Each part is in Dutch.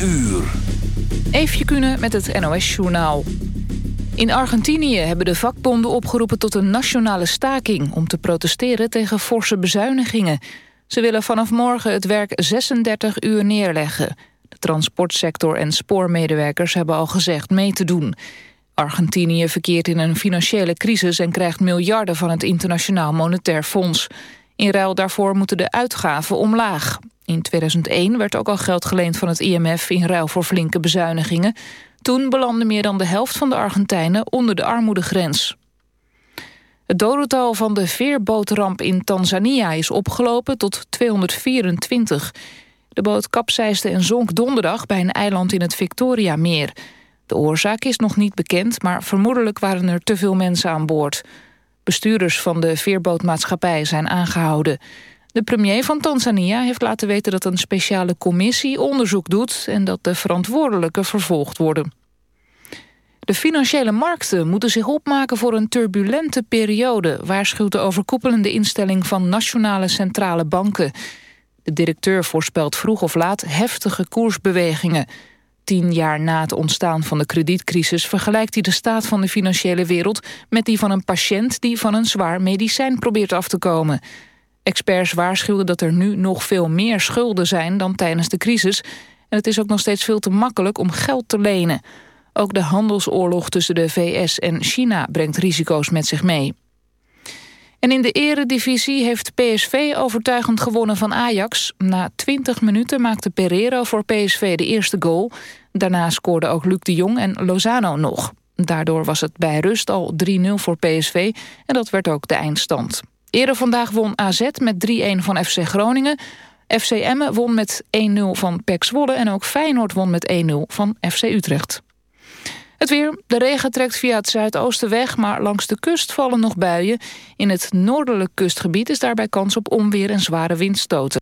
uur. Eefje Kunnen met het NOS-journaal. In Argentinië hebben de vakbonden opgeroepen tot een nationale staking... om te protesteren tegen forse bezuinigingen. Ze willen vanaf morgen het werk 36 uur neerleggen. De transportsector en spoormedewerkers hebben al gezegd mee te doen. Argentinië verkeert in een financiële crisis... en krijgt miljarden van het Internationaal Monetair Fonds. In ruil daarvoor moeten de uitgaven omlaag. In 2001 werd ook al geld geleend van het IMF in ruil voor flinke bezuinigingen. Toen belandde meer dan de helft van de Argentijnen onder de armoedegrens. Het dodental van de veerbootramp in Tanzania is opgelopen tot 224. De boot kapseisde en zonk donderdag bij een eiland in het Victoriameer. De oorzaak is nog niet bekend, maar vermoedelijk waren er te veel mensen aan boord. Bestuurders van de veerbootmaatschappij zijn aangehouden. De premier van Tanzania heeft laten weten dat een speciale commissie onderzoek doet... en dat de verantwoordelijken vervolgd worden. De financiële markten moeten zich opmaken voor een turbulente periode... waarschuwt de overkoepelende instelling van nationale centrale banken. De directeur voorspelt vroeg of laat heftige koersbewegingen. Tien jaar na het ontstaan van de kredietcrisis... vergelijkt hij de staat van de financiële wereld... met die van een patiënt die van een zwaar medicijn probeert af te komen... Experts waarschuwden dat er nu nog veel meer schulden zijn dan tijdens de crisis. En het is ook nog steeds veel te makkelijk om geld te lenen. Ook de handelsoorlog tussen de VS en China brengt risico's met zich mee. En in de eredivisie heeft PSV overtuigend gewonnen van Ajax. Na 20 minuten maakte Pereiro voor PSV de eerste goal. Daarna scoorden ook Luc de Jong en Lozano nog. Daardoor was het bij rust al 3-0 voor PSV en dat werd ook de eindstand. Eerder vandaag won AZ met 3-1 van FC Groningen. FC Emmen won met 1-0 van PEC Zwolle... en ook Feyenoord won met 1-0 van FC Utrecht. Het weer. De regen trekt via het zuidoosten weg... maar langs de kust vallen nog buien. In het noordelijk kustgebied is daarbij kans op onweer en zware windstoten.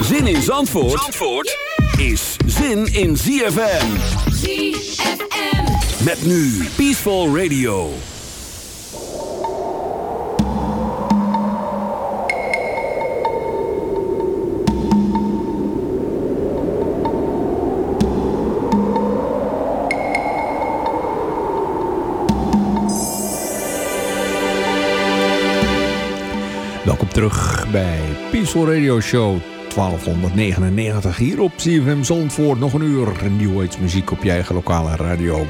Zin in Zandvoort, Zandvoort is zin in ZFM. ZFM. Met nu Peaceful Radio. Welkom terug bij Peaceful Radio Show 1299 hier op CFM Zandvoort. Nog een uur nieuw muziek op je eigen lokale radio.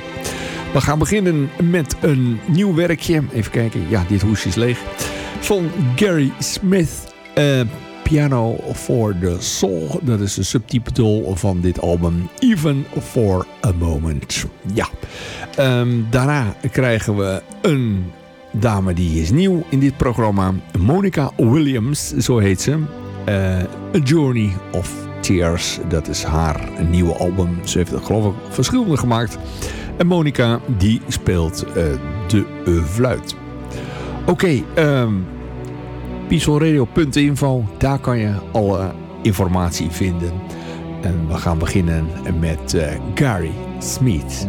We gaan beginnen met een nieuw werkje. Even kijken, ja, dit hoesje is leeg. Van Gary Smith. Uh, Piano for the Soul. Dat is de subtitel van dit album. Even for a Moment. Ja. Um, daarna krijgen we een dame die is nieuw in dit programma. Monica Williams, zo heet ze. Uh, a Journey of Tears. Dat is haar nieuwe album. Ze heeft het geloof ik verschillende gemaakt. En Monica die speelt uh, de fluit. Oké, okay, um, peacefulradio.info. Daar kan je alle informatie vinden. En we gaan beginnen met uh, Gary Smith.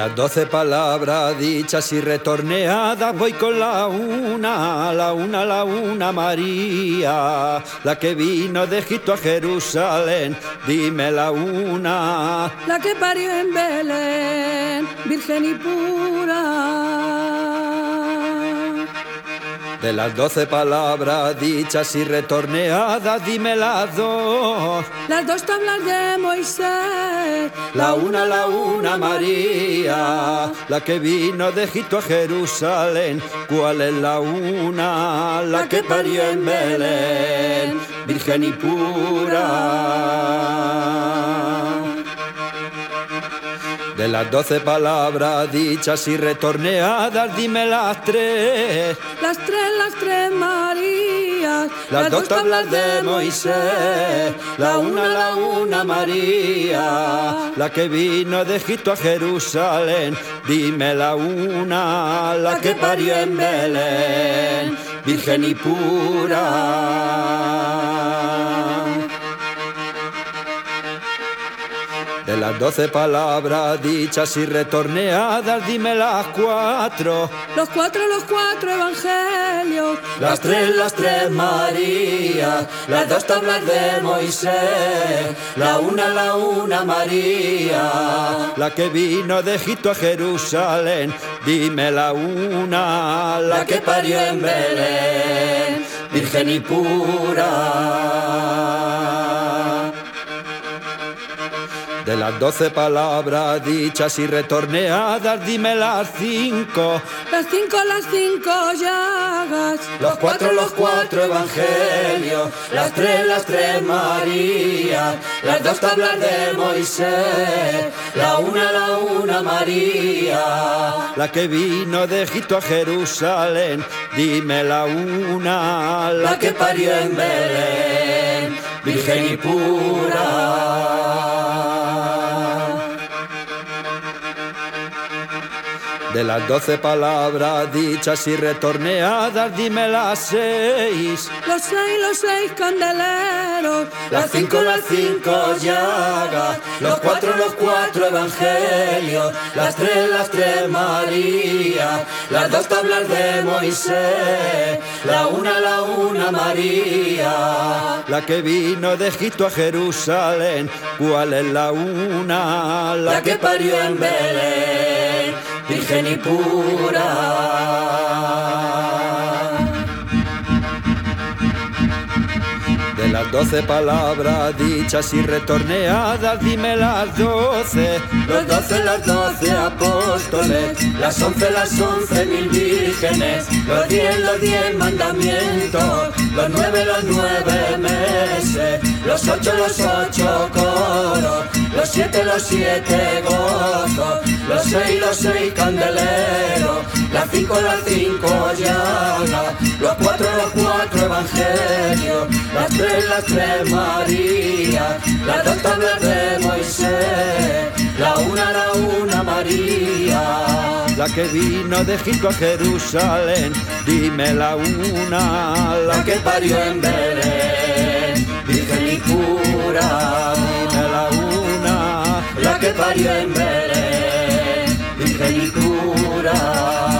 Las doce palabras dichas y retorneadas voy con la una, la una, la una María, la que vino de Egipto a Jerusalén, dime la una. La que parió en Belén, virgen y pura. De las doce palabras dichas y retorneadas, dime las dos. Las dos tablas de Moisés. La una, la una, María, la que vino de Egipto a Jerusalén. ¿Cuál es la una? La, que, parió en Belén, virgen y pura. De las doce palabras dichas y retorneadas, dime las tres. Las tres, las tres Marías. Las, dos tablas de Moisés. La una, la una María. La que vino de Egipto a Jerusalén. Dime la una, la, que, parió en Belén. Virgen y pura. Las doce palabras dichas y retorneadas, dime las cuatro. Los cuatro, los cuatro evangelios. Las tres, las tres María. Las dos tablas de Moisés. La una, la una María. La que vino de Egipto a Jerusalén. Dime la una, la que parió en Belén. Virgen y pura. De las doce palabras dichas y retorneadas, dime las cinco. Las cinco, las cinco llagas. Los cuatro, los cuatro evangelios. Las tres, las tres María. Las dos tablas de Moisés. La una, la una María. La que vino de Egipto a Jerusalén. Dime la una, la que parió en Belén. Virgen y pura. De las doce palabras dichas y retorneadas, dime las seis. Los seis, los seis candeleros. Las cinco, las cinco llagas. Los cuatro, los cuatro evangelios. Las tres, las tres María. Las dos tablas de Moisés. La una, la una María. La que vino de Egipto a Jerusalén. ¿Cuál es la una? La, que parió en Belén. Shelipura. Doce palabras dichas y retorneadas, dime las doce. Los doce, las doce apóstoles. Las once, las once mil vírgenes. Los diez, los diez mandamientos. Los nueve, los nueve meses. Los ocho, los ocho coros. Los siete, los siete gozos. Los seis, los seis candeleros. Las cinco, las cinco llagas. Los cuatro, los cuatro evangelios. Las tres, las tres María. Las dos tablas de Moisés. La una, la una María. La que vino de Egipto a Jerusalén. Dime la una, la que parió en Belén. Virgen y pura. Dime la una, la que parió en Belén. Virgen y pura.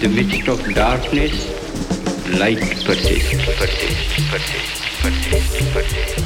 the midst of darkness, light persists, persists, persists, persists, persists,